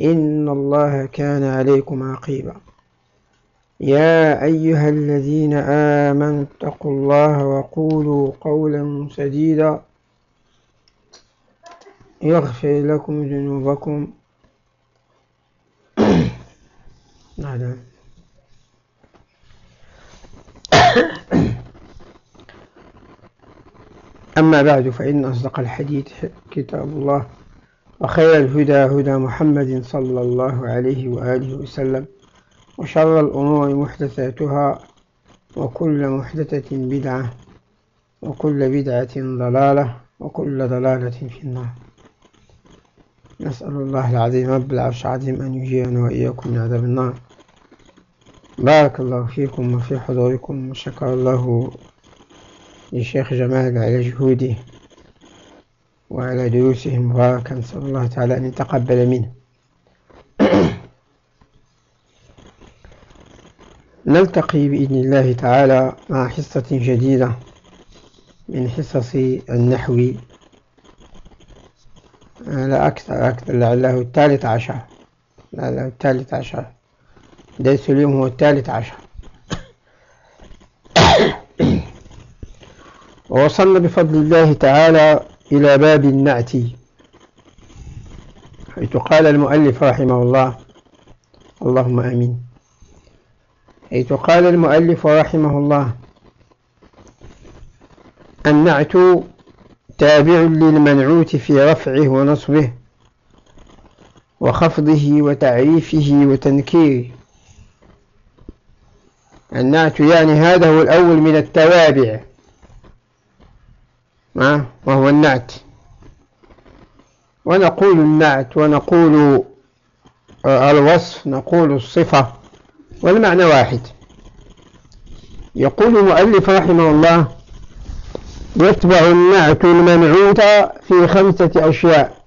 إن الله كان عليكم عقيبا. يا أيها الذين آمنوا اتقوا الله وقولوا قولا سديدا يغفر لكم ذنوبكم. نعم. أما بعد فإن أصدق الحديث كتاب الله. وخير الهدى هدى محمد صلى الله عليه وآله وسلم وشر الأمور محدثاتها وكل محدثة بدعة وكل بدعة ضلالة وكل ضلالة في النار. نسأل الله العظيم رب العرش العظيم أن يجيرنا وإياكم من عذاب النار. بارك الله فيكم وفي حضوركم وشكر الله للشيخ جمال على جهوده. وعلى دروسه المباركة نسأل الله تعالى أن يتقبل منه. نلتقي بإذن الله تعالى مع حصة جديدة من حصص النحو. لا أكثر أكثر لعله الثالث عشر. لعله الثالث عشر. درس اليوم هو الثالث عشر. ووصلنا بفضل الله تعالى إلى باب النعت حيث قال المؤلف رحمه الله اللهم آمين. حيث قال المؤلف رحمه الله النعت تابع للمنعوت في رفعه ونصبه وخفضه وتعريفه وتنكيره. النعت يعني هذا هو الأول من التوابع. وهو النعت. ونقول النعت ونقول الوصف نقول الصفة والمعنى واحد. يقول المؤلف رحمه الله يتبع النعت المنعوت في خمسة أشياء.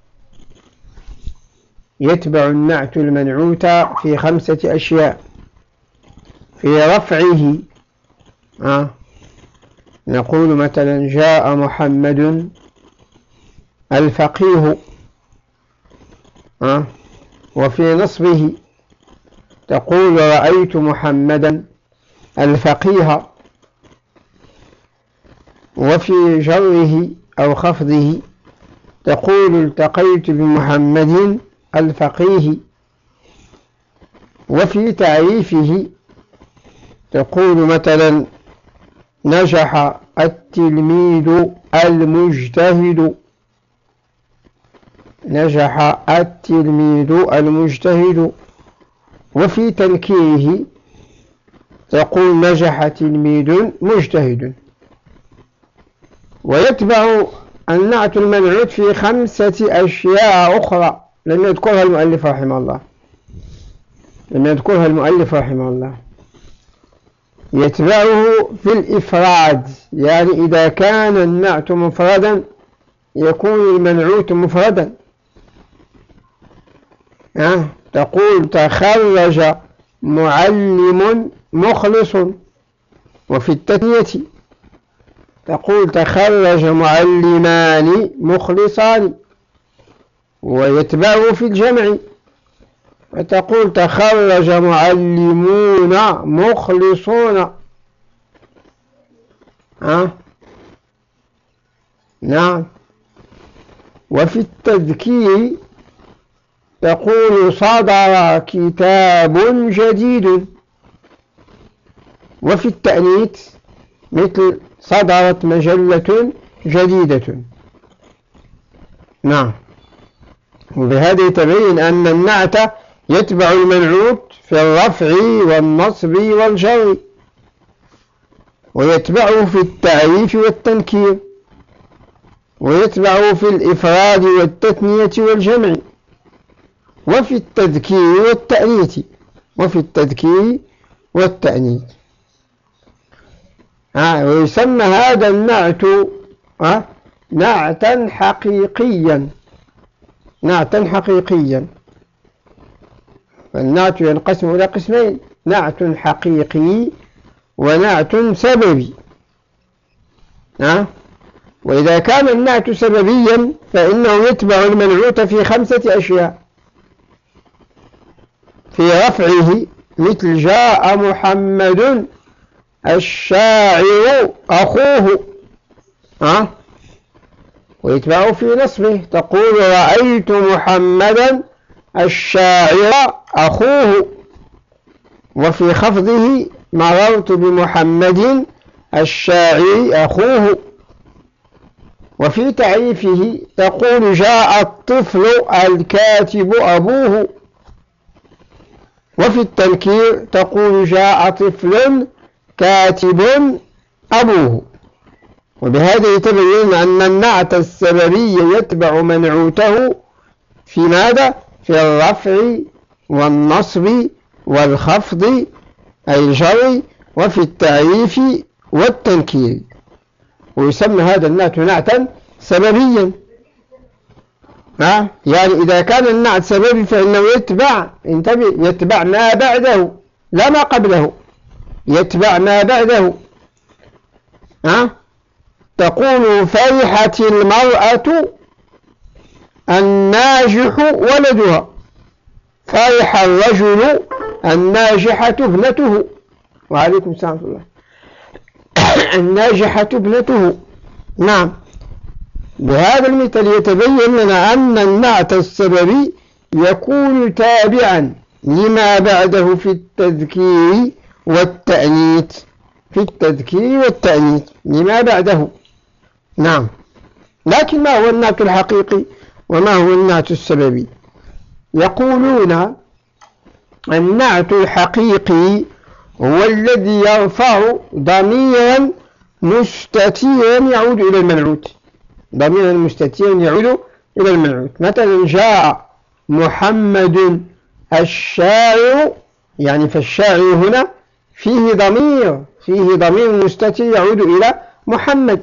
يتبع النعت المنعوت في خمسة أشياء. في رفعه آه نقول مثلا جاء محمد الفقيه وفي نصبه تقول رأيت محمدا الفقيه وفي جره أو خفضه تقول التقيت بمحمد الفقيه وفي تعريفه تقول مثلا نجح التلميذ المجتهد. نجح التلميذ المجتهد. وفي تنكيره تقول نجح تلميذ مجتهد. ويتبع النعت المنعوت في خمسة أشياء أخرى. لم يذكرها المؤلف رحمه الله. لم يذكرها المؤلف رحمه الله. يتبعه في الإفراد يعني إذا كان النعت مفردا يكون المنعوت مفردا. تقول تخرج معلم مخلص. وفي التثنية تقول تخرج معلمان مخلصان. ويتبعه في الجمع. فتقول تخرج معلمون مخلصون. ها؟ نعم. وفي التذكير تقول صدر كتاب جديد. وفي التأنيث مثل صدرت مجلة جديدة. نعم. وبهذا يتبين أن النعت يتبع المنعوت في الرفع والنصب والجر ويتبعه في التعريف والتنكير ويتبعه في الإفراد والتثنية والجمع وفي التذكير والتأنيث وفي التذكير والتأنيث. آه ويسمى هذا النعت آه نعتا حقيقيا نعتا حقيقيا. فالنعت ينقسم إلى قسمين نعت حقيقي ونعت سببي؟ وإذا كان النعت سببيا فإنه يتبع المنعوت في خمسة أشياء في رفعه مثل جاء محمد الشاعر أخوه أه؟ ويتبعه في نصبه تقول رأيت محمدا الشاعر أخوه. وفي خفضه مررت بمحمد الشاعر أخوه. وفي تعريفه تقول جاء الطفل الكاتب أبوه. وفي التنكير تقول جاء طفل كاتب أبوه. وبهذا يتبين أن النعت السببي يتبع منعوته في ماذا؟ في الرفع والنصب والخفض أي الجر وفي التعريف والتنكير. ويسمى هذا النعت نعتا سببيا. يعني إذا كان النعت سببي فإنه يتبع انتبه يتبع ما بعده لا ما قبله. يتبع ما بعده. ها؟ تقول فرحت المرأة الناجح ولدها. فرح الرجل الناجحة ابنته. وعليكم السلام الله. الناجحة ابنته. نعم. بهذا المثال يتبين لنا أن النعت السببي يكون تابعا لما بعده في التذكير والتأنيث. في التذكير والتأنيث لما بعده. نعم. لكن ما هو النعت الحقيقي؟ وما هو النعت السببي؟ يقولون النعت الحقيقي هو الذي يرفع ضميرا مستتيرا يعود إلى المنعوت. ضميرا مستتيرا يعود إلى المنعوت. مثلا جاء محمد الشاعر يعني فالشاعر هنا فيه ضمير فيه ضمير مستتير يعود إلى محمد.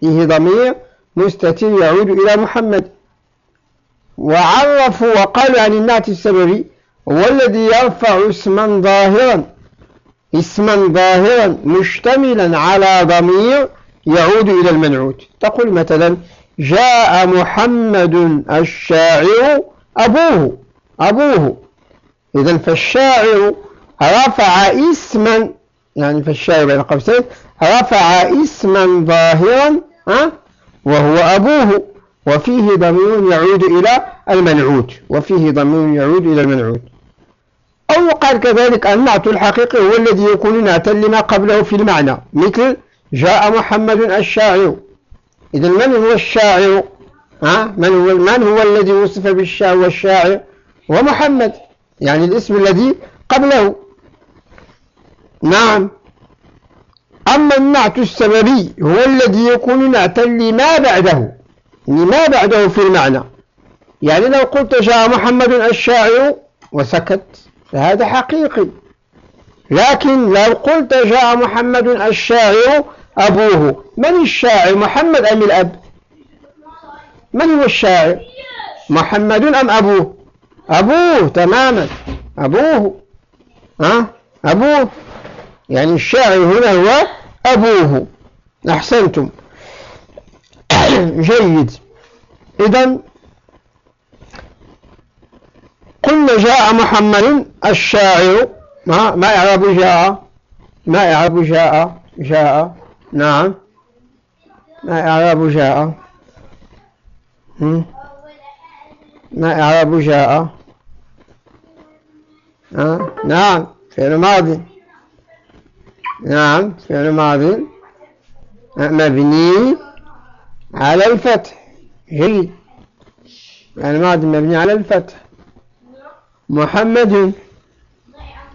فيه ضمير مستتير يعود إلى محمد. وعرفوا وقالوا عن النعت السببي هو الذي يرفع اسما ظاهرا اسما ظاهرا مشتملا على ضمير يعود إلى المنعوت. تقول مثلا جاء محمد الشاعر أبوه أبوه. إذا فالشاعر رفع اسما يعني فالشاعر بين قوسين رفع اسما ظاهرا وهو أبوه. وفيه ضمير يعود إلى المنعوت. وفيه ضمير يعود إلى المنعوت. أو قال كذلك النعت الحقيقي هو الذي يكون نعتا لما قبله في المعنى مثل جاء محمد الشاعر. إذا من هو الشاعر؟ ها؟ من هو من هو الذي وصف بالشاعر والشاعر؟ ومحمد يعني الاسم الذي قبله. نعم. أما النعت السببي هو الذي يكون نعتا لما بعده. لما بعده في المعنى. يعني لو قلت جاء محمد الشاعر وسكت فهذا حقيقي. لكن لو قلت جاء محمد الشاعر أبوه من الشاعر؟ محمد أم الأب؟ من هو الشاعر؟ محمد أم أبوه؟ أبوه تماما. أبوه. ها؟ أبوه. يعني الشاعر هنا هو أبوه. أحسنتم. جيد. إذا قلنا جاء محمد الشاعر. ما ما إعراب جاء؟ ما إعراب جاء؟ جاء. نعم. ما إعراب جاء؟ ما إعراب جاء. نعم. فعل ماضي نعم. فعل ماضي مبني. على الفتح. جيد فعل ماضي مبني على الفتح. محمد.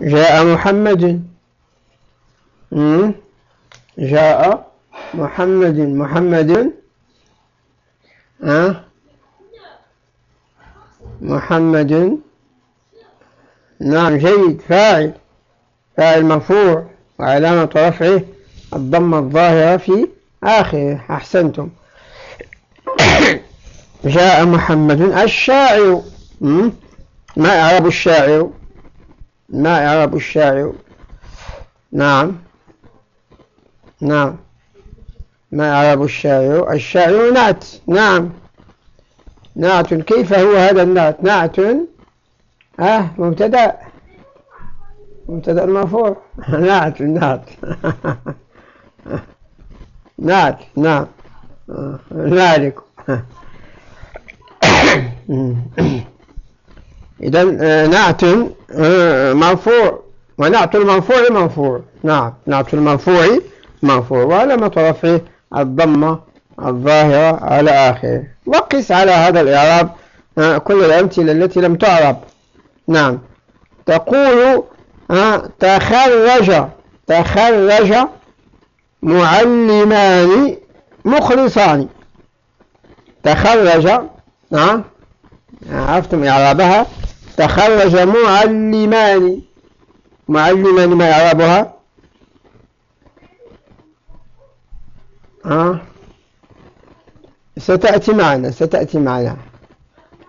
جاء محمد. جاء محمد. محمد. أه؟ محمد. نعم جيد. فاعل. فاعل مرفوع. وعلامة رفعه الضمة الظاهرة في آخره. أحسنتم. جاء محمد الشاعر. ما إعراب الشاعر؟ ما إعراب الشاعر؟ نعم. نعم. ما إعراب الشاعر؟ الشاعر نعت. نعم. نعت. كيف هو هذا النعت؟ نعت. آه مبتدأ. مبتدأ مرفوع. نعت. النعت نعت. نعم. ذلك. إذا آه، نعت آه، مرفوع ونعت المرفوع مرفوع نعم نعت المرفوع مرفوع وعلامة رفعه الضمة الظاهرة على آخره. وقس على هذا الإعراب آه، كل الأمثلة التي لم تعرب. نعم. تقول تخرج تخرج معلمان مخلصان. تخرج نعم عرفتم إعرابها؟ تخرج معلمان. معلمان ما إعرابها؟ آه. ستأتي معنا ستأتي معنا.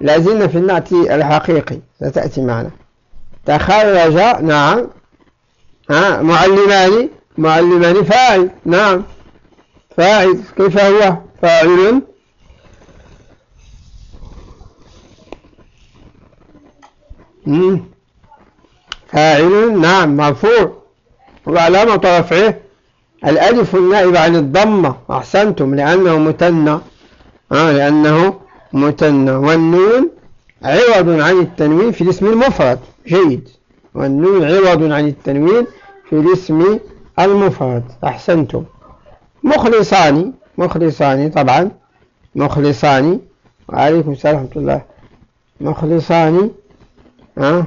لازلنا في النعت الحقيقي ستأتي معنا. تخرج نعم. ها؟ معلمان معلمان فاعل نعم. فاعل كيف هو؟ فاعل. فاعل نعم مرفوع. وعلامة رفعه الألف النائب عن الضمة أحسنتم لأنه مثنى آه لأنه مثنى والنون عوض عن التنوين في الاسم المفرد. جيد. والنون عوض عن التنوين في الاسم المفرد. أحسنتم. مخلصان. مخلصان طبعا. مخلصان. وعليكم السلام ورحمة الله. مخلصان. ها?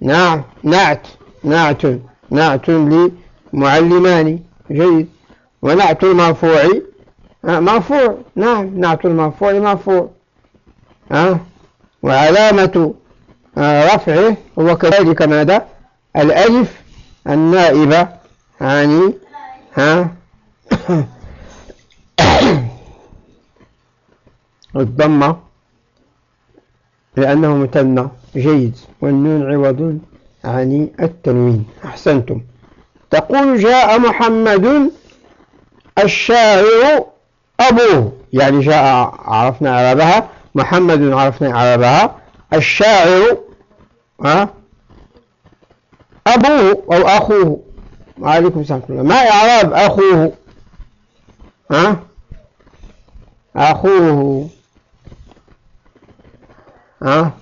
نعم نعت نعت نعت لمعلمان جيد. ونعت المرفوع مرفوع نعم نعت المرفوع مرفوع ها. وعلامة رفعه هو كذلك ماذا؟ الألف النائبة يعني ها. الضمة لأنه مثنى جيد والنون عوض عن التنوين. أحسنتم. تقول جاء محمد الشاعر أبوه. يعني جاء عرفنا عربها. محمد عرفنا عربها. الشاعر أبوه أو أخوه. وعليكم السلام ما إعراب أخوه؟ ها؟ أخوه. ها؟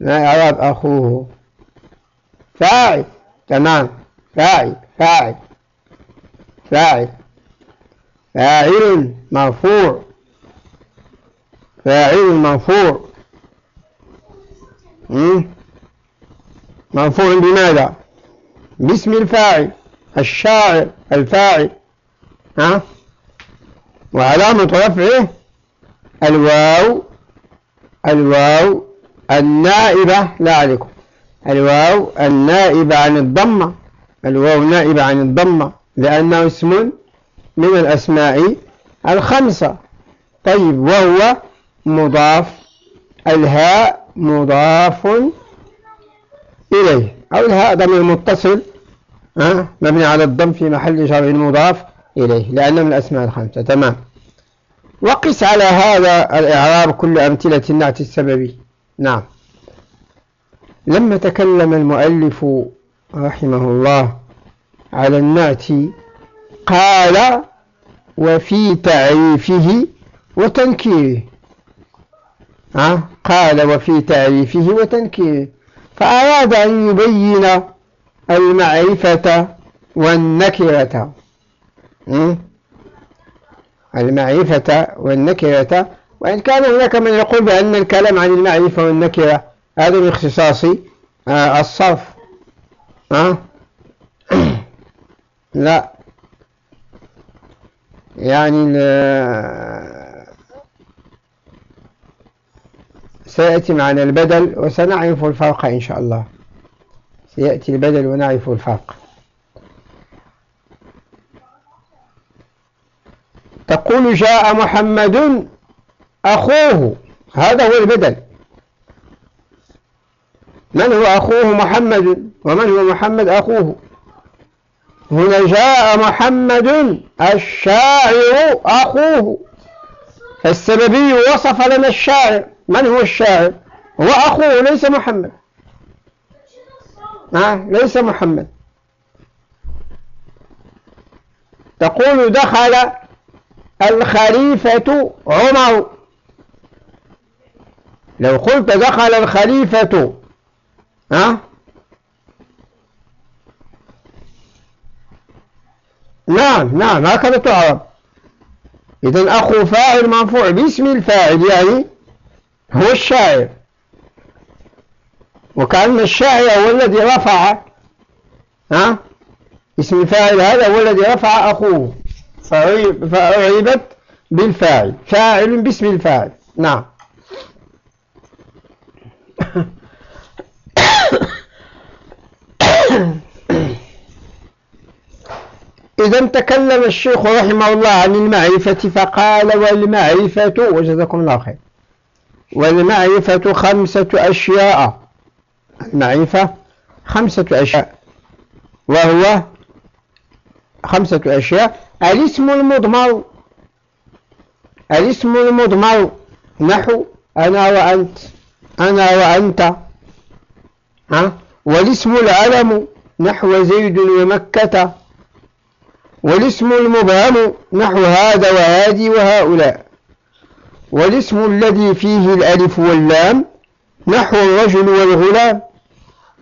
ما إعراب أخوه. فاعل تمام. فاعل فاعل فاعل فاعل مرفوع. فاعل مرفوع. مرفوع بماذا؟ باسم الفاعل. الشاعر. الفاعل. ها؟ وعلامة رفعه الواو. الواو. النائبة لا عليكم. الواو النائبة عن الضمة. الواو نائبة عن الضمة لأنه اسم من الأسماء الخمسة. طيب وهو مضاف الهاء مضاف إليه. أو الهاء ضمير متصل أه؟ مبني على الضم في محل جر مضاف إليه لأنه من الأسماء الخمسة. تمام. وقس على هذا الإعراب كل أمثلة النعت السببي. نعم. لما تكلم المؤلف رحمه الله على النعت قال وفي تعريفه وتنكيره. أه؟ قال وفي تعريفه وتنكيره. فأراد أن يبين المعرفة والنكرة. المعرفة والنكرة وإن كان هناك من يقول بأن الكلام عن المعرفة والنكرة هذا من اختصاص آه، الصرف. أه؟ لا. يعني سيأتي معنا البدل وسنعرف الفرق إن شاء الله. سيأتي البدل ونعرف الفرق. تقول جاء محمد أخوه. هذا هو البدل. من هو أخوه؟ محمد. ومن هو محمد؟ أخوه. هنا جاء محمد الشاعر أخوه. فالسببي وصف لنا الشاعر. من هو الشاعر؟ هو أخوه ليس محمد. آه ليس محمد. تقول دخل الخليفة عمر. لو قلت دخل الخليفة ها؟ نعم نعم هكذا تعرف. إذا أخو فاعل مرفوع. باسم الفاعل يعني هو الشاعر. وكأن الشاعر هو الذي رفع ها؟ اسم الفاعل هذا هو الذي رفع أخوه. فأعيبت بالفاعل. فاعل باسم الفاعل. نعم. إذا تكلم الشيخ رحمه الله عن المعرفة فقال والمعرفة وجزاكم الله خير. والمعرفة خمسة أشياء. المعرفة خمسة أشياء. وهو خمسة أشياء. الاسم المضمر. الاسم المضمر. نحو أنا وأنت أنا وأنت. ها؟ والاسم العلم. نحو زيد ومكة. والاسم المبهم نحو هذا وهذه وهؤلاء. والاسم الذي فيه الألف واللام نحو الرجل والغلام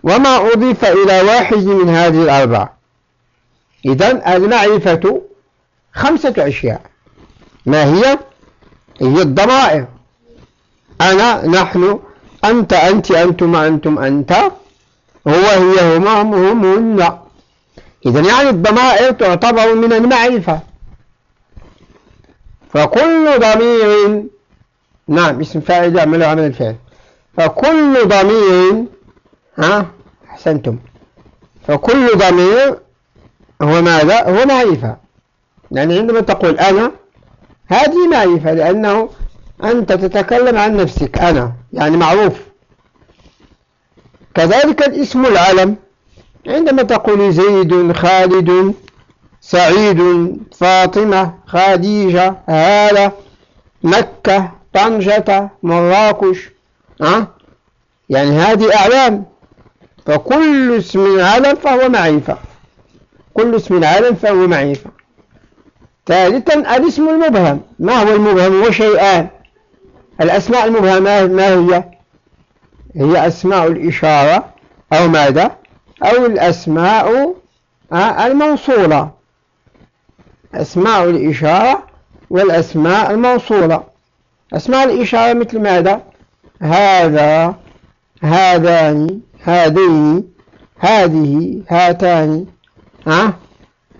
وما أضيف إلى واحد من هذه الأربعة إذا المعرفة خمسة أشياء. ما هي؟ هي الضمائر. أنا نحن أنت أنت أنتم أنتم أنت هو هي هما هم هم هن إذا يعني الضمائر تعتبر من المعرفة. فكل ضمير نعم اسم فاعل يعمل عمل الفعل فكل ضمير ها أحسنتم. فكل ضمير هو ماذا؟ هو معرفة. يعني عندما تقول أنا هذه معرفة لأنه أنت تتكلم عن نفسك أنا يعني معروف. كذلك الاسم العلم. عندما تقول زيد خالد سعيد فاطمة خديجة هالة مكة طنجة مراكش أه؟ يعني هذه أعلام. فكل اسم علم فهو معرفة. كل اسم علم فهو معرفة. ثالثا الاسم المبهم. ما هو المبهم؟ هو شيئان. الأسماء المبهمة ما هي؟ هي أسماء الإشارة. أو ماذا؟ أو الأسماء آه، الموصولة. أسماء الإشارة والأسماء الموصولة. أسماء الإشارة مثل ماذا؟ هذا هذان هذين هذه هاتان ها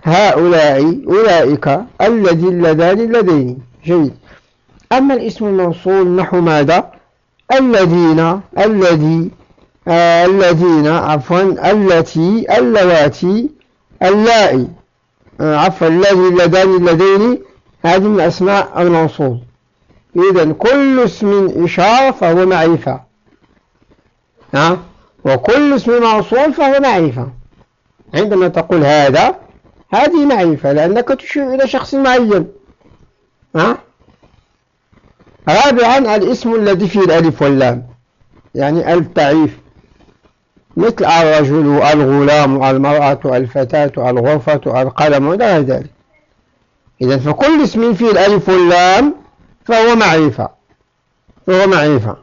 هؤلاء أولئك الذي اللذان اللذين. جيد. أما الاسم الموصول نحو ماذا؟ الذين الذي الذين عفوا التي اللواتي اللائي. آه عفوا الذي اللذان اللذين. هذه من أسماء الموصول. إذا كل اسم إشارة فهو معرفة. ها؟ وكل اسم موصول فهو معرفة. عندما تقول هذا هذه معرفة لأنك تشير إلى شخص معين. ها؟ رابعا الاسم الذي فيه الألف واللام. يعني التعريف مثل الرجل الغلام المرأة الفتاة الغرفة القلم وغير ذلك. إذا فكل اسم فيه الألف واللام فهو معرفة. فهو معرفة.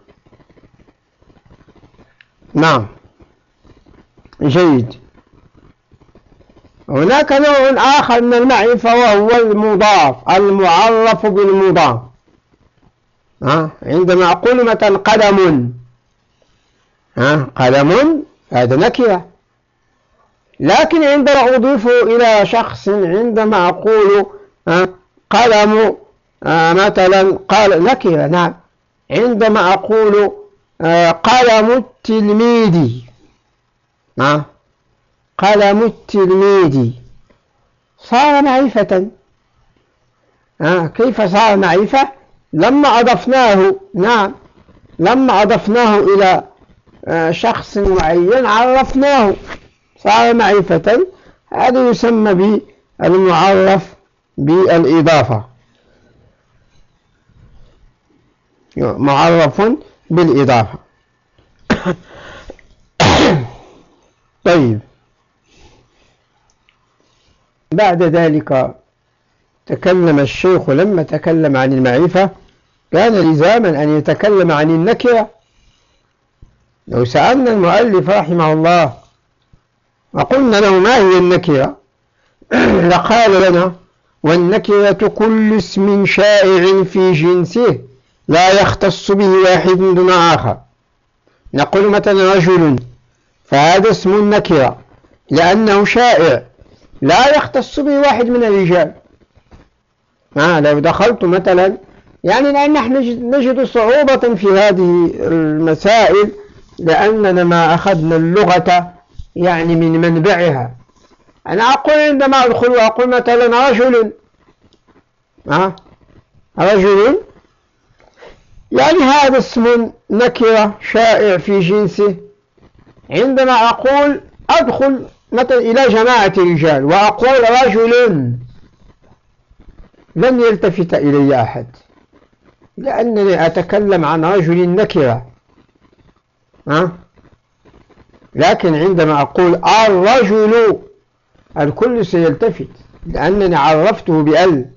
نعم. جيد. هناك نوع آخر من المعرفة وهو المضاف المعرف بالمضاف. عندما أقول مثلا قلم قلم هذا نكرة. لكن عندما أضيف إلى شخص عندما أقول قلم مثلا قال نكرة نعم. عندما أقول قلم التلميذ قلم التلميذ. صار معرفة. كيف صار معرفة؟ لما أضفناه نعم. لما أضفناه إلى شخص معين عرفناه. صار معرفة. هذا يسمى بالمعرف بالإضافة. معرف بالإضافة. طيب. بعد ذلك تكلم الشيخ لما تكلم عن المعرفة كان لزاما أن يتكلم عن النكرة. لو سألنا المؤلف رحمه الله وقلنا له ما هي النكرة لقال لنا والنكرة كل اسم شائع في جنسه لا يختص به واحد دون آخر. نقول مثلا رجل فهذا اسم النكرة لأنه شائع لا يختص به واحد من الرجال. آه لو دخلت مثلا يعني لأن نحن نجد صعوبة في هذه المسائل لأننا ما أخذنا اللغة يعني من منبعها. أنا أقول عندما أدخل وأقول مثلا رجل آه رجل؟ يعني هذا اسم نكرة شائع في جنسه. عندما أقول أدخل مثلا إلى جماعة رجال وأقول رجل لن يلتفت إلي أحد لأنني أتكلم عن رجل نكرة. ها؟ لكن عندما أقول الرجل الكل سيلتفت لأنني عرفته بأل.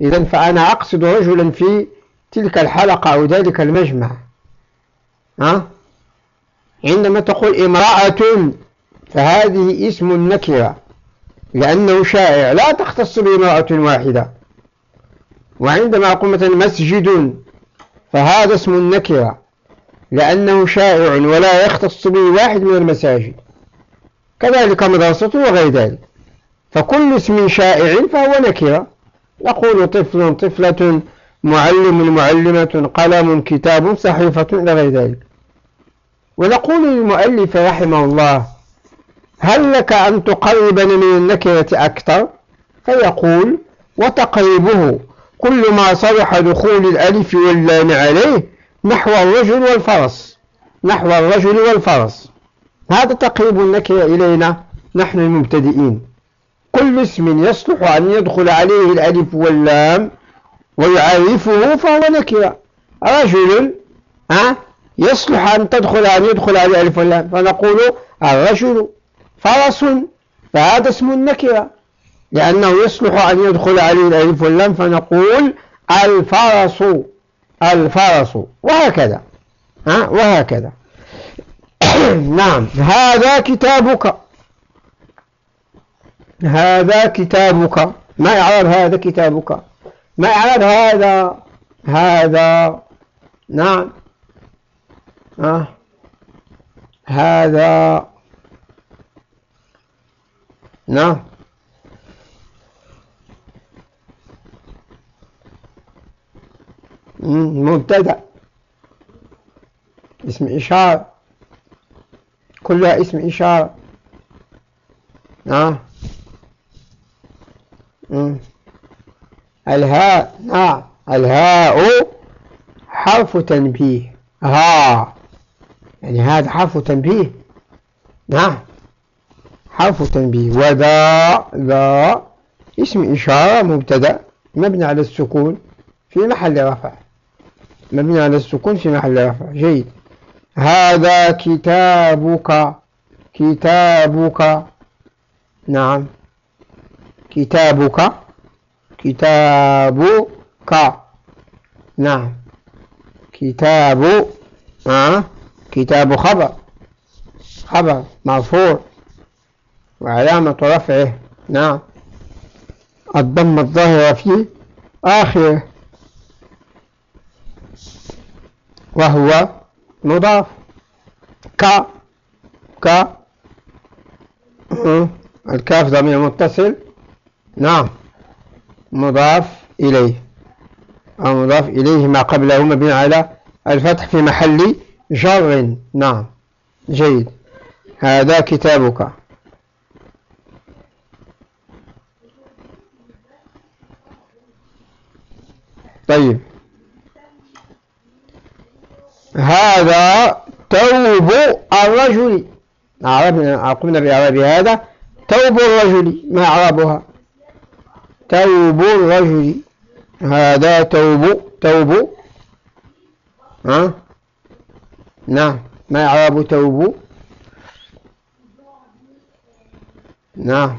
إذا فأنا أقصد رجلا في تلك الحلقة أو ذلك المجمع. ها؟ عندما تقول امرأة فهذه اسم النكرة لأنه شائع. لا تختص بامرأة واحدة. وعندما أقول مثلا مسجد فهذا اسم النكرة لأنه شائع ولا يختص به واحد من المساجد. كذلك مدرسة وغير ذلك. فكل اسم شائع فهو نكرة. نقول طفل طفلة معلم معلمة قلم كتاب صحيفة إلى غير ذلك. ونقول للمؤلف رحمه الله هل لك أن تقربني من النكرة أكثر؟ فيقول وتقريبه. كل ما صرح دخول الألف واللام عليه نحو الرجل والفرس. نحو الرجل والفرس. هذا تقريب النكرة إلينا. نحن المبتدئين. كل اسم يصلح أن يدخل عليه الألف واللام ويعرفه فهو نكرة رجل ها يصلح أن تدخل أن يدخل عليه الألف واللام. فنقول الرجل فرس. فهذا اسم النكرة لأنه يصلح أن يدخل عليه الألف واللام. فنقول الفرس. الفرس. وهكذا. ها؟ وهكذا. نعم. هذا كتابك. هذا كتابك. ما يعرف هذا كتابك؟ ما يعرف هذا؟ هذا. نعم. آه. هذا. نعم. مبتدأ. اسم إشارة. كلها اسم إشارة. نعم. الهاء. نعم. الهاء حرف تنبيه. ها. يعني هذا حرف تنبيه. نعم. حرف تنبيه. وذا. ذا. اسم إشارة مبتدأ. مبني على السكون في محل رفع. مبني على السكون في محل رفع. جيد. هذا كتابك. كتابك. نعم. كتابك. كتابك. نعم. كتاب. آه. كتاب خبر. خبر. مرفوع. وعلامة رفعه. نعم. الضم الظاهرة في آخره. وهو مضاف. ك ك الكاف ضمير متصل. نعم. مضاف إليه. أو مضاف إليه ما قبله مبني على الفتح في محل جر. نعم. جيد. هذا كتابك. طيب. هذا توب الرجل. عربنا قمنا بإعراب هذا توب الرجل. ما إعرابها؟ توب الرجل. هذا توب توب. ها؟ نعم. ما إعراب توب؟ نعم.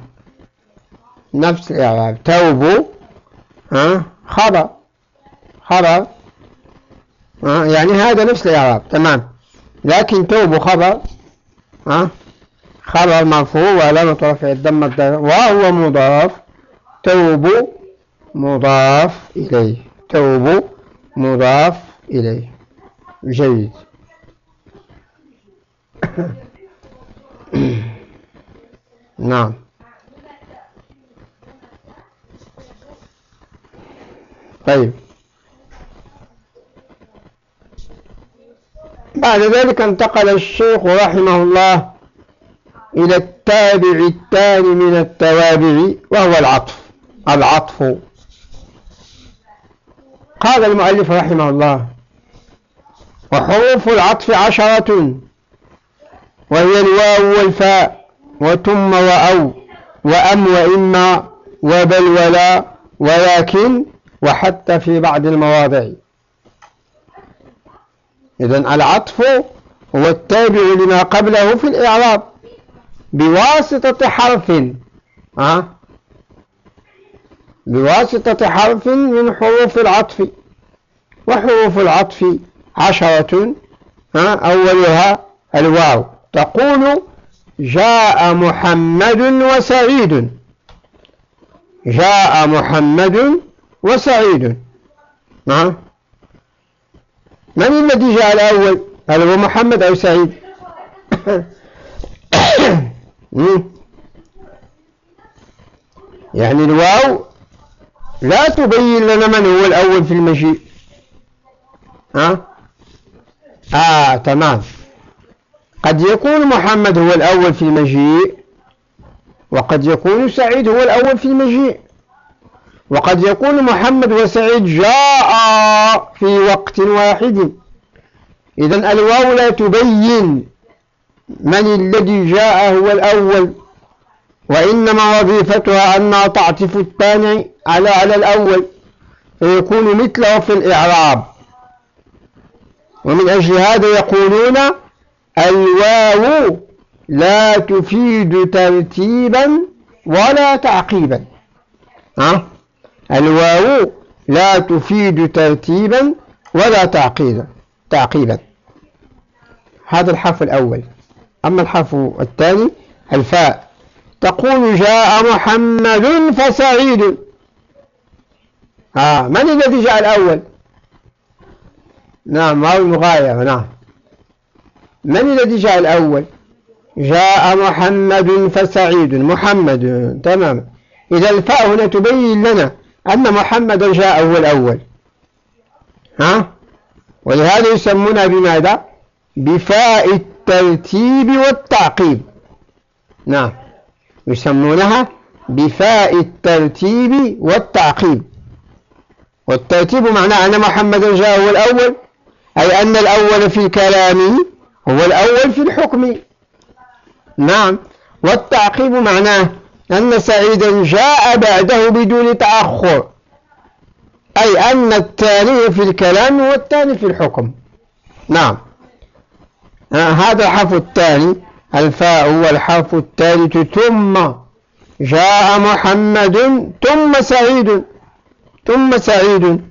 نفس الإعراب. توب ها؟ خبر. خبر. ها يعني هذا نفس الإعراب تمام. لكن توب خبر ها خبر مرفوع وعلامة رفع الضمة وهو مضاف توب مضاف إليه توب مضاف إليه. جيد. نعم. طيب. بعد ذلك انتقل الشيخ رحمه الله إلى التابع الثاني من التوابع وهو العطف العطف. قال المؤلف رحمه الله وحروف العطف عشرة وهي الواو والفاء وتم وأو وأم وإما وبل ولا ولكن وحتى في بعض المواضع. إذا العطف هو التابع لما قبله في الإعراب بواسطة حرف ها بواسطة حرف من حروف العطف وحروف العطف عشرة ها أولها الواو. تقول جاء محمد وسعيد. جاء محمد وسعيد ها من الذي جاء الأول؟ هل هو محمد أو سعيد؟ يعني الواو لا تبين لنا من هو الأول في المجيء. ها؟ آه تمام. قد يكون محمد هو الأول في المجيء وقد يكون سعيد هو الأول في المجيء. وقد يكون محمد وسعيد جاء في وقت واحد. إذا الواو لا تبين من الذي جاء هو الأول وإنما وظيفتها أنها تعطف الثاني على على الأول فيكون مثله في الإعراب. ومن أجل هذا يقولون الواو لا تفيد ترتيبا ولا تعقيبا. ها؟ الواو لا تفيد ترتيبا ولا تعقيبا تعقيبا هذا الحرف الأول. أما الحرف الثاني الفاء. تقول جاء محمد فسعيد. آه من الذي جاء الأول؟ نعم واو المغايرة نعم. من الذي جاء الأول؟ جاء محمد فسعيد محمد تمام. إذا الفاء هنا تبين لنا أن محمدا جاء هو الأول. ها؟ ولهذا يسمونها بماذا؟ بفاء الترتيب والتعقيب. نعم. يسمونها بفاء الترتيب والتعقيب. والترتيب معناه أن محمدا جاء هو الأول أي أن الأول في كلامه هو الأول في الحكم. نعم. والتعقيب معناه أن سعيدا جاء بعده بدون تأخر. أي أن الثاني في الكلام والثاني في الحكم. نعم. آه، هذا الحرف الثاني. الفاء هو الحرف الثالث. ثم جاء محمد ثم سعيد. ثم سعيد.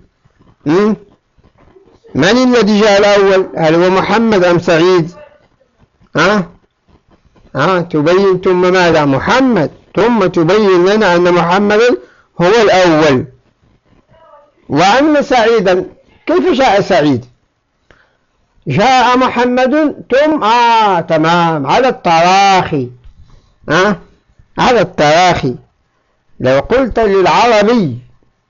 من الذي جاء الأول؟ هل هو محمد أم سعيد؟ ها؟ ها تبين ثم ماذا؟ محمد. ثم تبين لنا أن محمد هو الأول. وأن سعيدا. كيف جاء سعيد؟ جاء محمد ثم آه تمام. على التراخي. آه على التراخي. لو قلت للعربي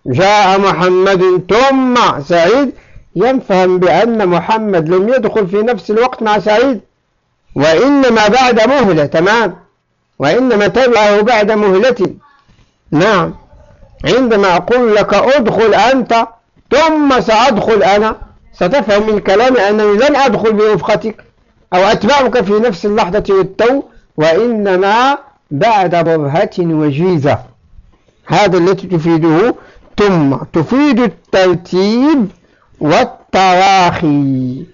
جاء محمد ثم سعيد ينفهم بأن محمد لم يدخل في نفس الوقت مع سعيد وإنما بعد مهلة. تمام. وإنما تبعه بعد مهلة. نعم. عندما أقول لك أدخل أنت ثم سأدخل أنا ستفهم من كلامي أنني لن أدخل بوفقتك أو أتبعك في نفس اللحظة والتو وإنما بعد برهة وجيزة. هذا التي تفيده. ثم تفيد الترتيب والتراخي.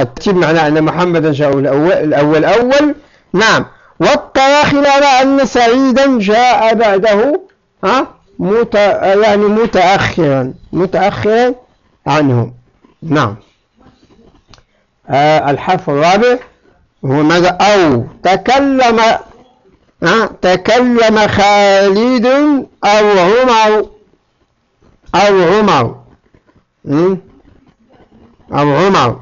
الترتيب معناه أن محمدا جاء الأول, الأول أول نعم. والتراخي معنى أن سعيدا جاء بعده ها؟ مت... يعني متأخرا متأخرا عنه. نعم. آه الحرف الرابع هو ماذا أو تكلم آه تكلم خالد أو عمر أو عمر أو عمر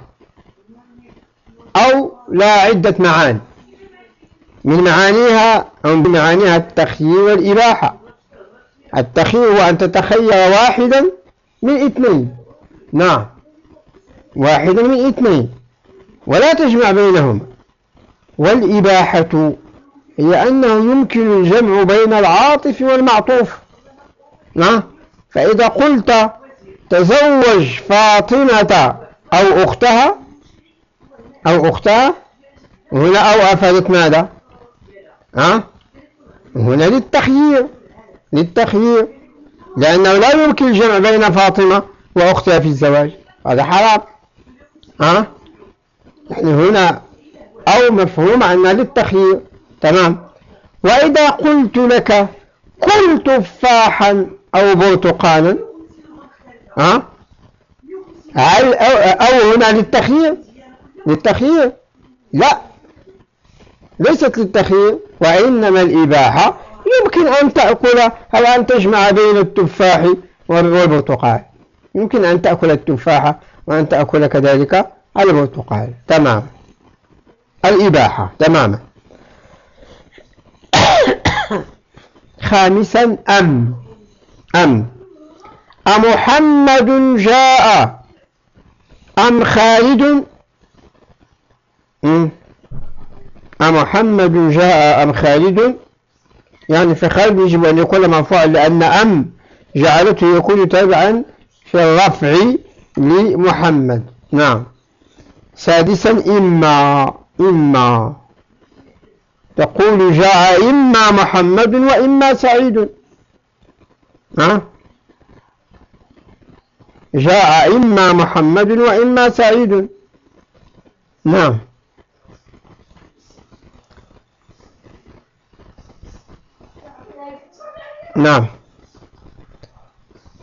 أو لا عدة معاني. من معانيها أو من معانيها التخيير والإباحة. التخيير هو أن تتخير واحدا من اثنين. نعم. واحدا من اثنين. ولا تجمع بينهما. والإباحة هي أنه يمكن الجمع بين العاطف والمعطوف. نعم. فإذا قلت تزوج فاطمة أو أختها أو أختها هنا أو أفادت ماذا؟ ها؟ هنا للتخيير للتخيير. لأنه لا يمكن الجمع بين فاطمة وأختها في الزواج. هذا حرام. ها؟ يعني هنا أو مفهوم أن للتخيير. تمام. وإذا قلت لك كل تفاحا أو برتقالا ها؟ هل أو, أو هنا للتخيير؟ للتخيير. لا. ليست للتخيير. وإنما الإباحة يمكن أن تأكل أو أن تجمع بين التفاح والبرتقال. يمكن أن تأكل التفاحة وأن تأكل كذلك البرتقال. تمام. الإباحة. تماما خامسا أم. أم. أمحمد جاء. أم خالد؟ أمحمد جاء أم خالد؟ يعني في خالد يجب أن يكون مرفوعا لأن أم جعلته يكون تابعا في الرفع لمحمد. نعم. سادسا إما إما. تقول جاء إما محمد وإما سعيد. ها؟ جاء إما محمد وإما سعيد. نعم. نعم.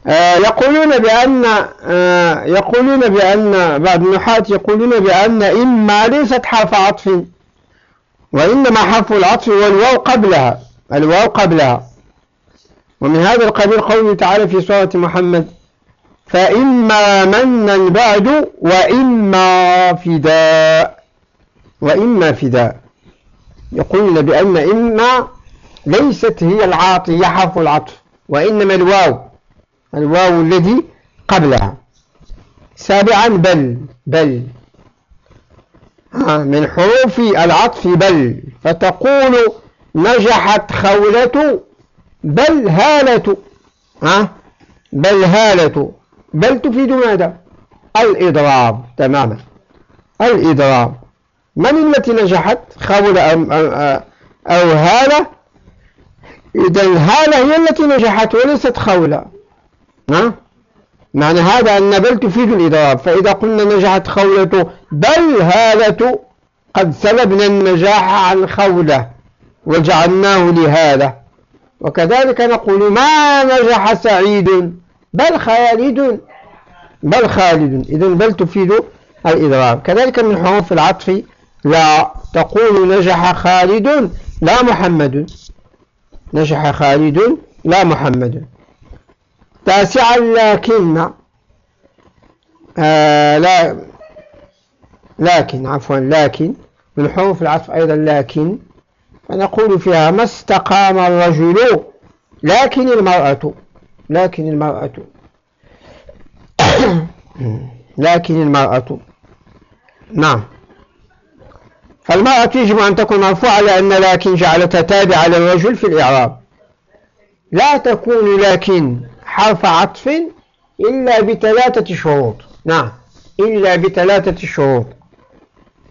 آه يقولون بأن آه يقولون بأن بعض النحاة يقولون بأن إما ليست حرف عطف وإنما حرف العطف والواو قبلها الواو قبلها. ومن هذا القبيل قوله تعالى في سورة محمد فإما منا بعد وإما فداء. وإما فداء. يقولون بأن إما ليست هي العاطي حرف العطف وإنما الواو الواو الذي قبلها. سابعا بل بل. من حروف العطف بل. فتقول نجحت خولة بل هالة. ها بل هالة. بل تفيد ماذا؟ الإضراب تماما. الإضراب. من التي نجحت خولة أو هالة؟ إذا هالة هي التي نجحت وليست خولة. معنى هذا أن بل تفيد الإضراب. فإذا قلنا نجحت خولة بل هالة قد سلبنا النجاح عن خولة وجعلناه لهذا. وكذلك نقول ما نجح سعيد بل خالد بل خالد. إذا بل تفيد الإضراب. كذلك من حروف العطف لا تقول نجح خالد لا محمد. نجح خالد لا محمد. تاسعا لكن آه لا لكن عفوا لكن من حروف العطف أيضا لكن. فنقول فيها ما استقام الرجل لكن المرأة لكن المرأة. لكن المرأة. نعم. فالمرأة يجب أن تكون مرفوعة لأن لكن جعلتها تابعة للرجل في الإعراب. لا تكون لكن حرف عطف إلا بثلاثة شروط. نعم إلا بثلاثة شروط.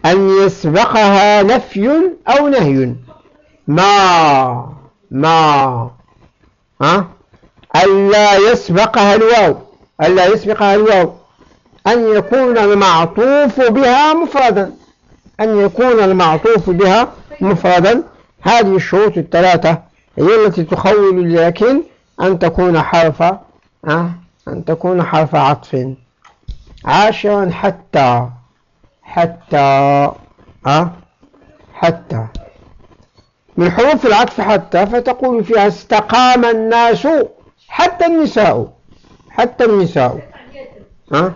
أن يسبقها نفي أو نهي. ما ما. ها؟ ألا يسبقها الواو. ألا يسبقها الواو. أن يكون المعطوف بها مفردا. أن يكون المعطوف بها مفردا. هذه الشروط الثلاثة هي التي تخول لكن أن تكون حرف أن تكون حرف عطف. عاشرا حتى حتى حتى. من حروف العطف حتى فتقول فيها استقام الناس حتى النساء حتى النساء. ها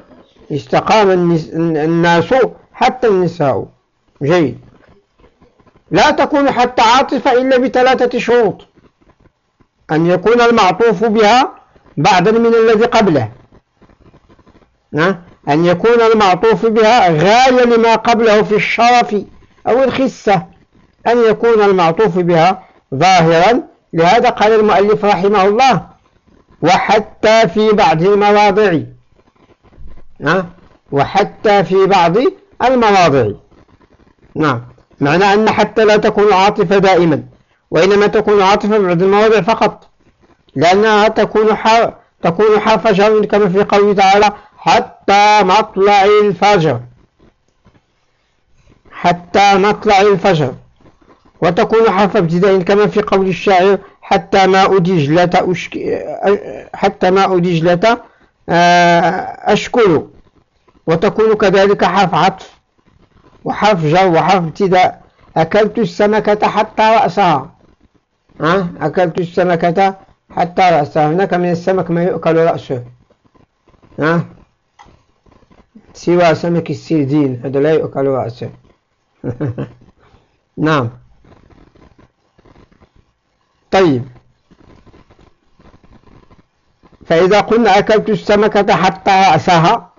استقام الناس حتى النساء. جيد. لا تكون حتى عاطفة إلا بثلاثة شروط. أن يكون المعطوف بها بعدا من الذي قبله. أن يكون المعطوف بها غاية لما قبله في الشرف أو الخسة. أن يكون المعطوف بها ظاهرا. لهذا قال المؤلف رحمه الله وحتى في بعض المواضع. وحتى في بعض المواضع. نعم. معنى أن حتى لا تكون عاطفة دائما وإنما تكون عاطفة بعض المواضع فقط. لأنها تكون حرف تكون حرف جر كما في قوله تعالى حتى مطلع الفجر. حتى مطلع الفجر. وتكون حرف ابتداء كما في قول الشاعر حتى ماء دجلة أشك... حتى ماء دجلة آه، أشكر. وتكون كذلك حرف عطف. وحرف جر وحرف ابتداء. أكلت السمكة حتى رأسها. ها؟ أكلت السمكة حتى رأسها. هناك من السمك ما يؤكل رأسه. ها؟ سوى سمك السردين. هذا لا يؤكل رأسه. نعم. طيب. فإذا قلنا أكلت السمكة حتى رأسها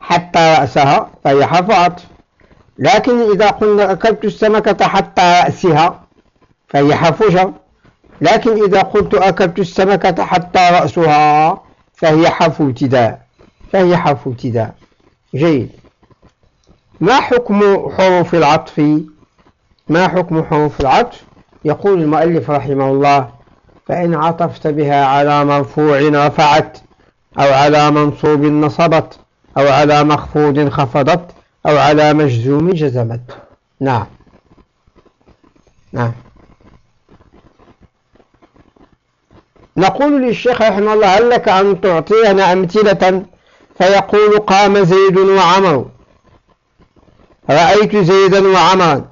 حتى رأسها فهي حرف عطف لكن إذا قلنا أكلت السمكة حتى رأسها فهي حرف جر لكن إذا قلت أكلت السمكة حتى رأسها فهي حرف ابتداء فهي حرف ابتداء جيد. ما حكم حروف العطف؟ ما حكم حروف العطف؟ يقول المؤلف رحمه الله فإن عطفت بها على مرفوع رفعت أو على منصوب نصبت أو على مخفوض خفضت أو على مجزوم جزمت. نعم. نعم. نقول للشيخ رحمه الله هل لك أن تعطينا أمثلة؟ فيقول قام زيد وعمر. رأيت زيدا وعمرا.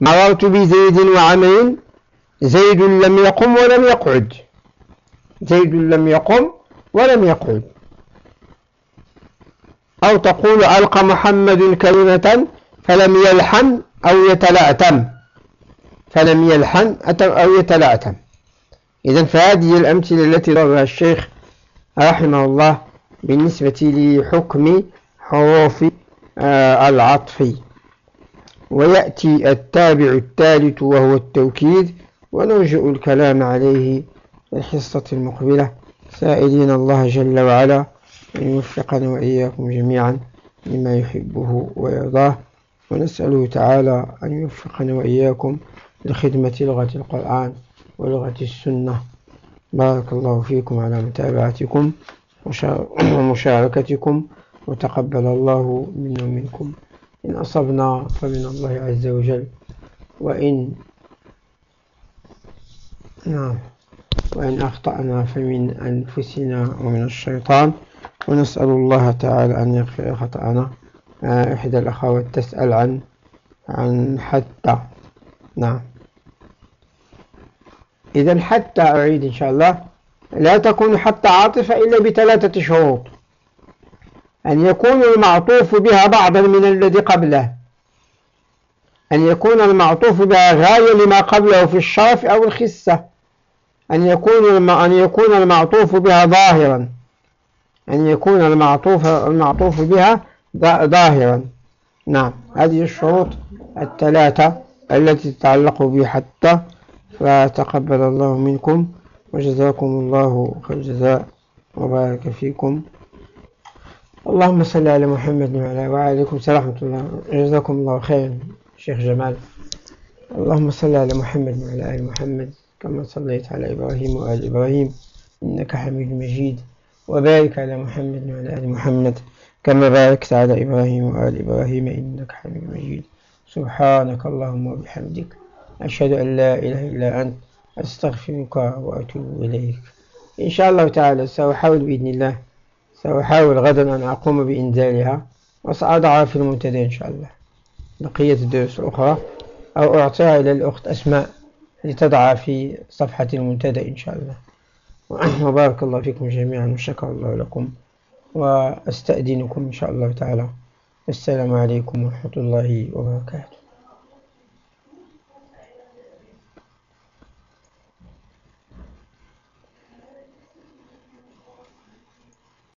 مررت بزيد وعمر. زيد لم يقم ولم يقعد. زيد لم يقم ولم يقعد. أو تقول ألقى محمد كلمة فلم يلحن أو يتلعتم فلم يلحن أو يتلعتم إذا فهذه الأمثلة التي ضربها الشيخ رحمه الله بالنسبة لحكم حروف آه، العطف. ويأتي التابع الثالث وهو التوكيد ونرجع الكلام عليه الحصة المقبلة. سائلين الله جل وعلا أن يوفقنا وإياكم جميعا لما يحبه ويرضاه. ونسأله تعالى أن يوفقنا وإياكم لخدمة لغة القرآن ولغة السنة. بارك الله فيكم على متابعتكم ومشاركتكم. وتقبل الله منا ومنكم إن أصبنا فمن الله عز وجل. وإن نعم. وإن أخطأنا فمن أنفسنا ومن الشيطان. ونسأل الله تعالى أن يغفر خطأنا. آه، إحدى الأخوات تسأل عن عن حتى. نعم. إذا حتى أعيد إن شاء الله. لا تكون حتى عاطفة إلا بثلاثة شروط. أن يكون المعطوف بها بعضا من الذي قبله. أن يكون المعطوف بها غاية لما قبله في الشرف أو الخسة. أن يكون أن يكون المعطوف بها ظاهرا. أن يكون المعطوف المعطوف بها ظاهرا. نعم. هذه الشروط الثلاثة التي تتعلق به حتى فتقبل الله منكم وجزاكم الله خير الجزاء وبارك فيكم. اللهم صل على محمد وعلى وعليكم ورحمة الله. جزاكم الله خيرا شيخ جمال. اللهم صل على محمد وعلى آل محمد كما صليت على إبراهيم وآل إبراهيم إنك حميد مجيد. وبارك على محمد وعلى آل محمد كما باركت على إبراهيم وآل إبراهيم إنك حميد مجيد. سبحانك اللهم وبحمدك أشهد أن لا إله إلا أنت أستغفرك وأتوب إليك. إن شاء الله تعالى سأحاول بإذن الله سأحاول غدا أن أقوم بإنزالها وسأضعها في المنتدى إن شاء الله. بقية الدروس الأخرى أو أعطيها إلى الأخت أسماء لتضع في صفحة المنتدى إن شاء الله. وبارك الله فيكم جميعا وشكر الله لكم وأستأذنكم إن شاء الله تعالى. السلام عليكم ورحمة الله وبركاته.